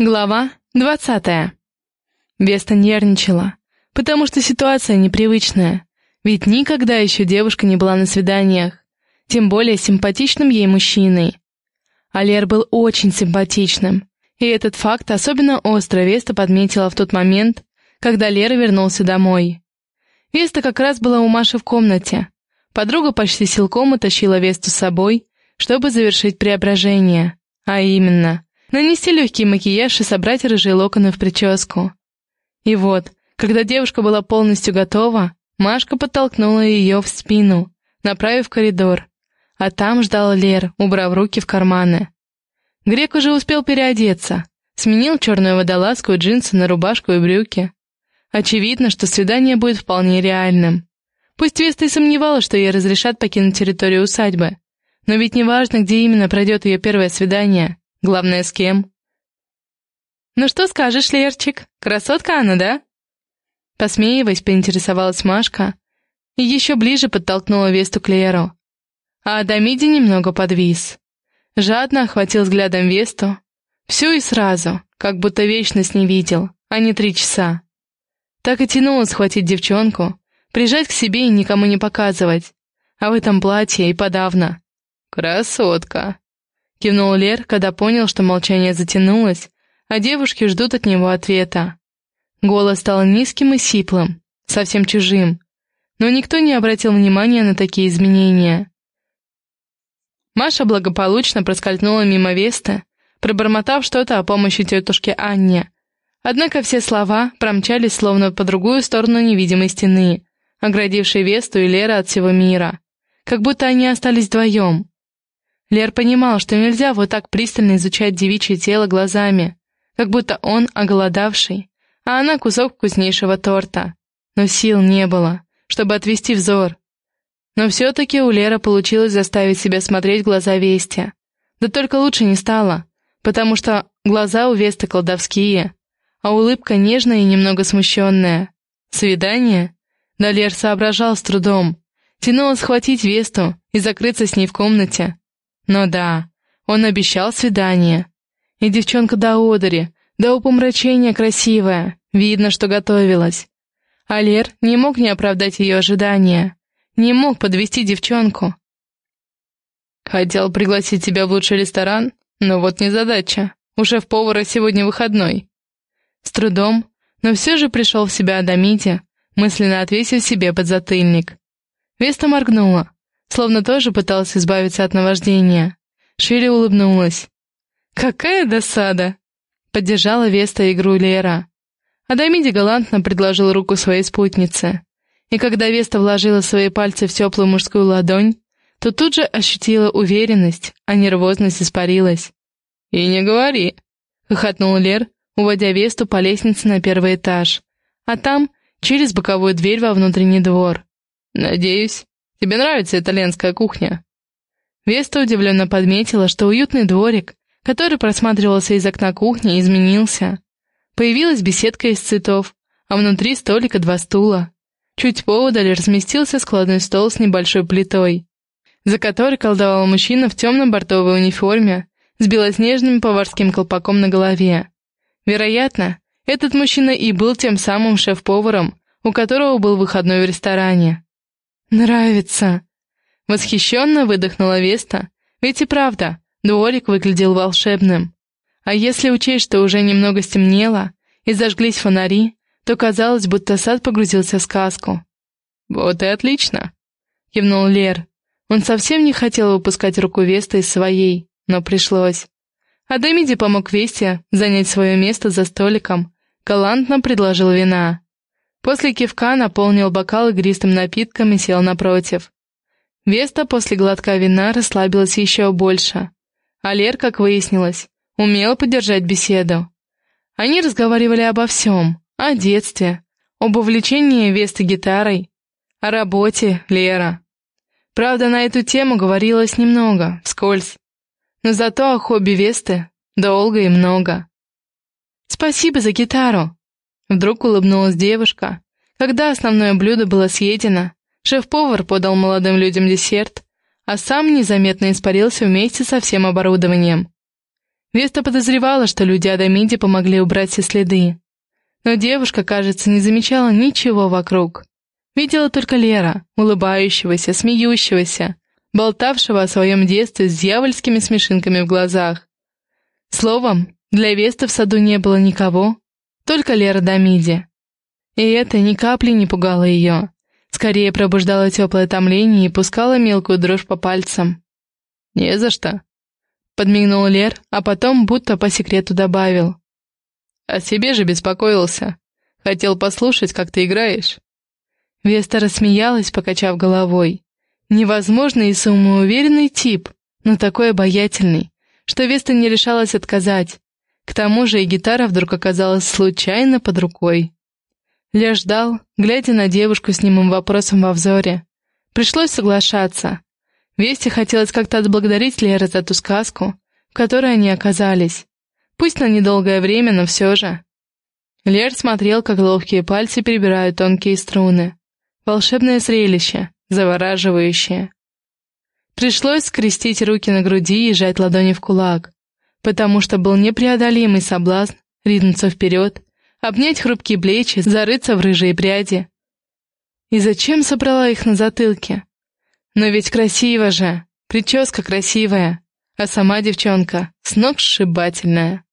Глава двадцатая. Веста нервничала, потому что ситуация непривычная, ведь никогда еще девушка не была на свиданиях, тем более симпатичным ей мужчиной. Алер был очень симпатичным, и этот факт особенно остро Веста подметила в тот момент, когда Лера вернулся домой. Веста как раз была у Маши в комнате. Подруга почти силком утащила Весту с собой, чтобы завершить преображение, а именно — нанести легкий макияж и собрать рыжие локоны в прическу. И вот, когда девушка была полностью готова, Машка подтолкнула ее в спину, направив в коридор, а там ждал Лер, убрав руки в карманы. Грек уже успел переодеться, сменил черную водолазку и джинсы на рубашку и брюки. Очевидно, что свидание будет вполне реальным. Пусть Веста и сомневалась, что ей разрешат покинуть территорию усадьбы, но ведь не важно, где именно пройдет ее первое свидание, главное, с кем. «Ну что скажешь, Лерчик? Красотка она, да?» Посмеиваясь, поинтересовалась Машка и еще ближе подтолкнула Весту к Леру. А Адамиди немного подвис. Жадно охватил взглядом Весту. Всю и сразу, как будто вечность не видел, а не три часа. Так и тянуло схватить девчонку, прижать к себе и никому не показывать. А в этом платье и подавно. «Красотка!» — кивнул Лер, когда понял, что молчание затянулось, а девушки ждут от него ответа. Голос стал низким и сиплым, совсем чужим, но никто не обратил внимания на такие изменения. Маша благополучно проскользнула мимо Весты, пробормотав что-то о помощи тетушке Анне. Однако все слова промчались словно по другую сторону невидимой стены, оградившей Весту и Лера от всего мира. Как будто они остались вдвоем. Лер понимал, что нельзя вот так пристально изучать девичье тело глазами, как будто он оголодавший, а она кусок вкуснейшего торта. Но сил не было, чтобы отвести взор, но все-таки у Леры получилось заставить себя смотреть глаза Вести. Да только лучше не стало, потому что глаза у Весты колдовские, а улыбка нежная и немного смущенная. Свидание? Да Лер соображал с трудом. Тянуло схватить Весту и закрыться с ней в комнате. Но да, он обещал свидание. И девчонка до одери, до упомрачения красивая, видно, что готовилась. А Лер не мог не оправдать ее ожидания. Не мог подвести девчонку. Хотел пригласить тебя в лучший ресторан, но вот незадача. У шеф-повара сегодня выходной. С трудом, но все же пришел в себя Адамите, мысленно отвесив себе подзатыльник. Веста моргнула, словно тоже пыталась избавиться от наваждения. Шире улыбнулась. «Какая досада!» — поддержала Веста игру Лера. Адамиди галантно предложил руку своей спутнице и когда Веста вложила свои пальцы в теплую мужскую ладонь, то тут же ощутила уверенность, а нервозность испарилась. «И не говори», — хохотнул Лер, уводя Весту по лестнице на первый этаж, а там через боковую дверь во внутренний двор. «Надеюсь, тебе нравится итальянская кухня?» Веста удивленно подметила, что уютный дворик, который просматривался из окна кухни, изменился. Появилась беседка из цветов, а внутри столика два стула. Чуть поодаль разместился складной стол с небольшой плитой, за которой колдовал мужчина в темном бортовой униформе с белоснежным поварским колпаком на голове. Вероятно, этот мужчина и был тем самым шеф-поваром, у которого был выходной в ресторане. «Нравится!» Восхищенно выдохнула Веста, ведь и правда, дворик выглядел волшебным. А если учесть, что уже немного стемнело и зажглись фонари, то казалось, будто сад погрузился в сказку. «Вот и отлично!» — кивнул Лер. Он совсем не хотел выпускать руку Веста из своей, но пришлось. Адамиди помог Весте занять свое место за столиком, галантно предложил вина. После кивка наполнил бокал игристым напитком и сел напротив. Веста после глотка вина расслабилась еще больше. А Лер, как выяснилось, умел поддержать беседу. Они разговаривали обо всем, о детстве, об увлечении Весты гитарой, о работе Лера. Правда, на эту тему говорилось немного, вскользь. Но зато о хобби Весты долго и много. «Спасибо за гитару!» Вдруг улыбнулась девушка. Когда основное блюдо было съедено, шеф-повар подал молодым людям десерт, а сам незаметно испарился вместе со всем оборудованием. Веста подозревала, что люди Адамиди помогли убрать все следы. Но девушка, кажется, не замечала ничего вокруг. Видела только Лера, улыбающегося, смеющегося, болтавшего о своем детстве с дьявольскими смешинками в глазах. Словом, для Веста в саду не было никого, только Лера Дамиди. И это ни капли не пугало ее. Скорее пробуждало теплое томление и пускало мелкую дрожь по пальцам. «Не за что», — подмигнул Лер, а потом будто по секрету добавил. «О себе же беспокоился. Хотел послушать, как ты играешь». Веста рассмеялась, покачав головой. Невозможный и самоуверенный тип, но такой обаятельный, что Веста не решалась отказать. К тому же и гитара вдруг оказалась случайно под рукой. Ля ждал, глядя на девушку с немым вопросом во взоре. Пришлось соглашаться. Весте хотелось как-то отблагодарить Лера за ту сказку, в которой они оказались. Пусть на недолгое время, но все же. Лер смотрел, как ловкие пальцы перебирают тонкие струны. Волшебное зрелище, завораживающее. Пришлось скрестить руки на груди и сжать ладони в кулак, потому что был непреодолимый соблазн ринуться вперед, обнять хрупкие плечи, зарыться в рыжие пряди. И зачем собрала их на затылке? Но ведь красиво же, прическа красивая, а сама девчонка с ног сшибательная.